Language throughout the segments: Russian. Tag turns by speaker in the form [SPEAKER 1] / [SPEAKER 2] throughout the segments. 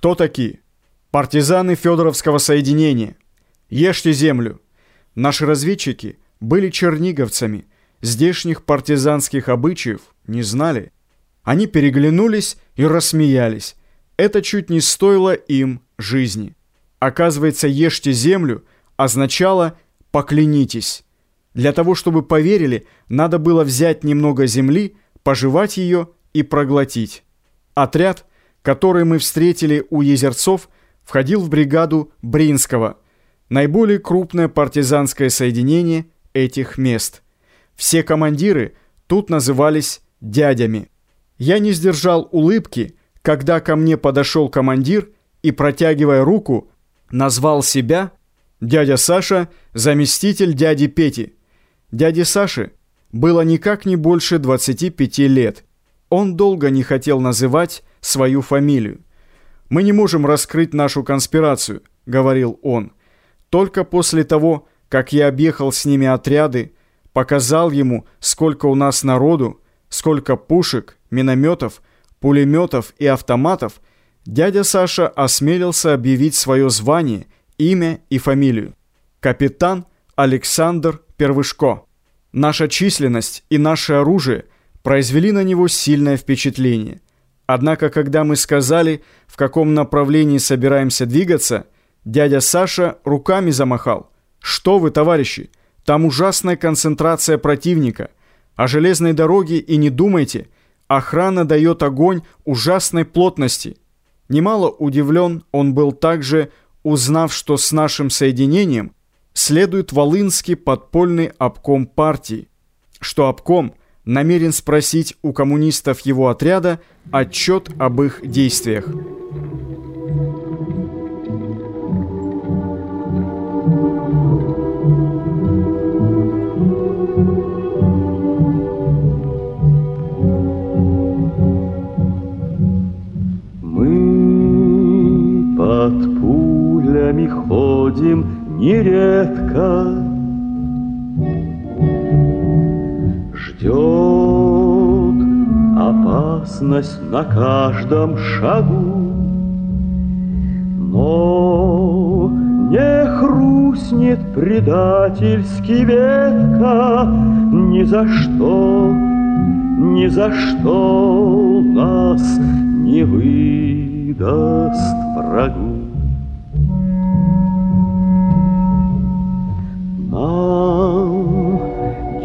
[SPEAKER 1] Кто такие? Партизаны Федоровского соединения. Ешьте землю. Наши разведчики были черниговцами, здешних партизанских обычаев не знали. Они переглянулись и рассмеялись. Это чуть не стоило им жизни. Оказывается, ешьте землю означало «поклянитесь». Для того, чтобы поверили, надо было взять немного земли, пожевать ее и проглотить. Отряд, который мы встретили у Езерцов, входил в бригаду Бринского, наиболее крупное партизанское соединение этих мест. Все командиры тут назывались дядями. Я не сдержал улыбки, когда ко мне подошел командир и, протягивая руку, назвал себя дядя Саша, заместитель дяди Пети. Дяде Саше было никак не больше 25 лет. Он долго не хотел называть свою фамилию. «Мы не можем раскрыть нашу конспирацию», — говорил он. «Только после того, как я объехал с ними отряды, показал ему, сколько у нас народу, сколько пушек, минометов, пулеметов и автоматов, дядя Саша осмелился объявить свое звание, имя и фамилию. Капитан Александр Первышко. Наша численность и наше оружие произвели на него сильное впечатление. Однако, когда мы сказали, в каком направлении собираемся двигаться, дядя Саша руками замахал. «Что вы, товарищи, там ужасная концентрация противника. О железной дороге и не думайте. Охрана дает огонь ужасной плотности». Немало удивлен он был также, узнав, что с нашим соединением – следует Волынский подпольный обком партии, что обком намерен спросить у коммунистов его отряда отчет об их действиях.
[SPEAKER 2] Мы под пулями ходим нередко Ждет опасность на каждом шагу. Но не хрустнет предательский ветка Ни за что, ни за что нас не выдаст врагу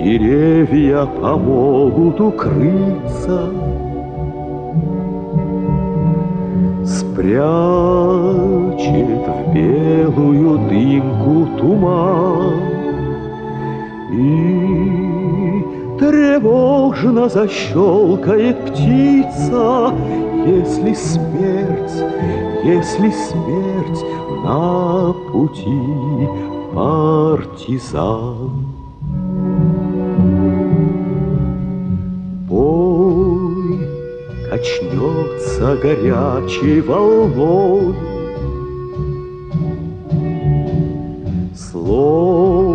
[SPEAKER 2] Деревья помогут укрыться, Спрячет в белую дымку туман. И тревожно защелкает птица, Если смерть, если смерть на пути партизан. Качнется горячей волной. Словно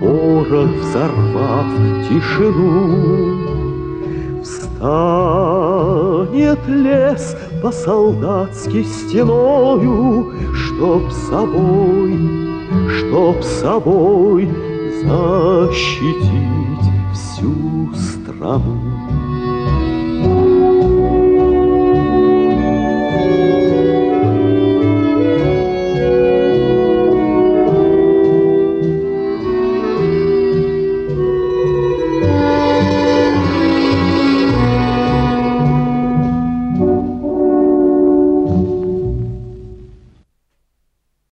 [SPEAKER 2] порох взорвав тишину, Встанет лес по-солдатски стеною, Чтоб собой, чтоб собой защитить всю страну.